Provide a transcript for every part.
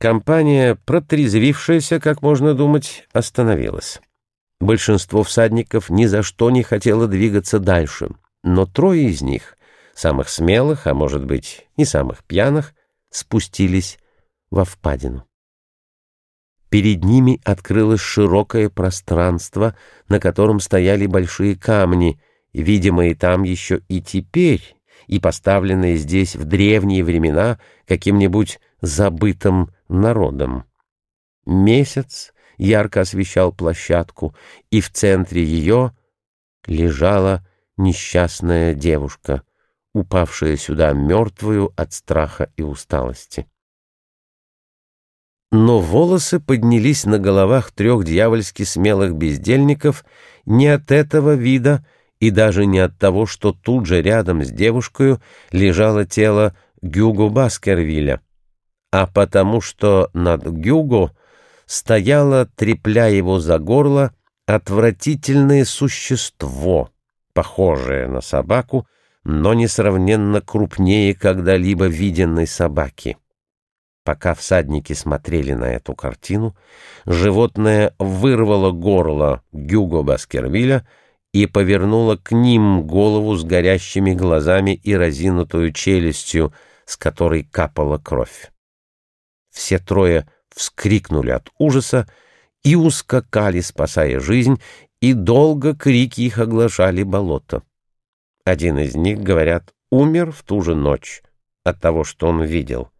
Компания, протрезвившаяся, как можно думать, остановилась. Большинство всадников ни за что не хотело двигаться дальше, но трое из них, самых смелых, а может быть и самых пьяных, спустились во впадину. Перед ними открылось широкое пространство, на котором стояли большие камни, видимые там еще и теперь, и поставленные здесь в древние времена каким-нибудь забытым народом. Месяц ярко освещал площадку, и в центре ее лежала несчастная девушка, упавшая сюда мертвую от страха и усталости. Но волосы поднялись на головах трех дьявольски смелых бездельников не от этого вида и даже не от того, что тут же рядом с девушкой лежало тело Гюго Баскервилля, а потому что над Гюго стояло, трепля его за горло, отвратительное существо, похожее на собаку, но несравненно крупнее когда-либо виденной собаки. Пока всадники смотрели на эту картину, животное вырвало горло Гюго Баскервилля и повернуло к ним голову с горящими глазами и разинутую челюстью, с которой капала кровь. Все трое вскрикнули от ужаса и ускакали, спасая жизнь, и долго крики их оглашали болото. Один из них, говорят, умер в ту же ночь от того, что он видел,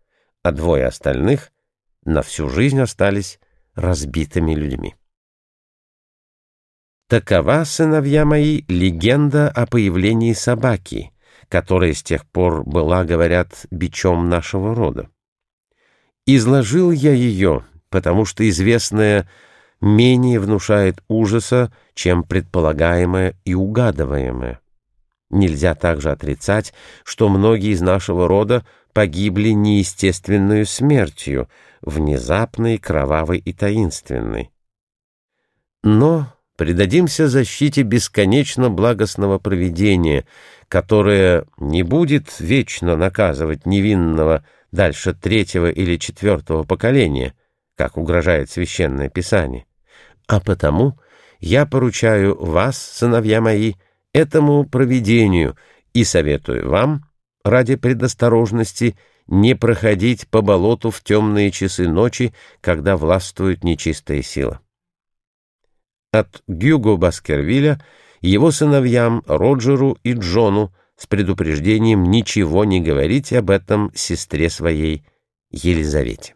а двое остальных на всю жизнь остались разбитыми людьми. Такова, сыновья мои, легенда о появлении собаки, которая с тех пор была, говорят, бичом нашего рода. Изложил я ее, потому что известное менее внушает ужаса, чем предполагаемое и угадываемое. Нельзя также отрицать, что многие из нашего рода погибли неестественную смертью, внезапной, кровавой и таинственной. Но предадимся защите бесконечно благостного провидения, которое не будет вечно наказывать невинного дальше третьего или четвертого поколения, как угрожает Священное Писание. А потому я поручаю вас, сыновья мои, этому провидению и советую вам, ради предосторожности, не проходить по болоту в темные часы ночи, когда властвует нечистая сила. От Гюго Баскервилля его сыновьям Роджеру и Джону с предупреждением ничего не говорить об этом сестре своей Елизавете.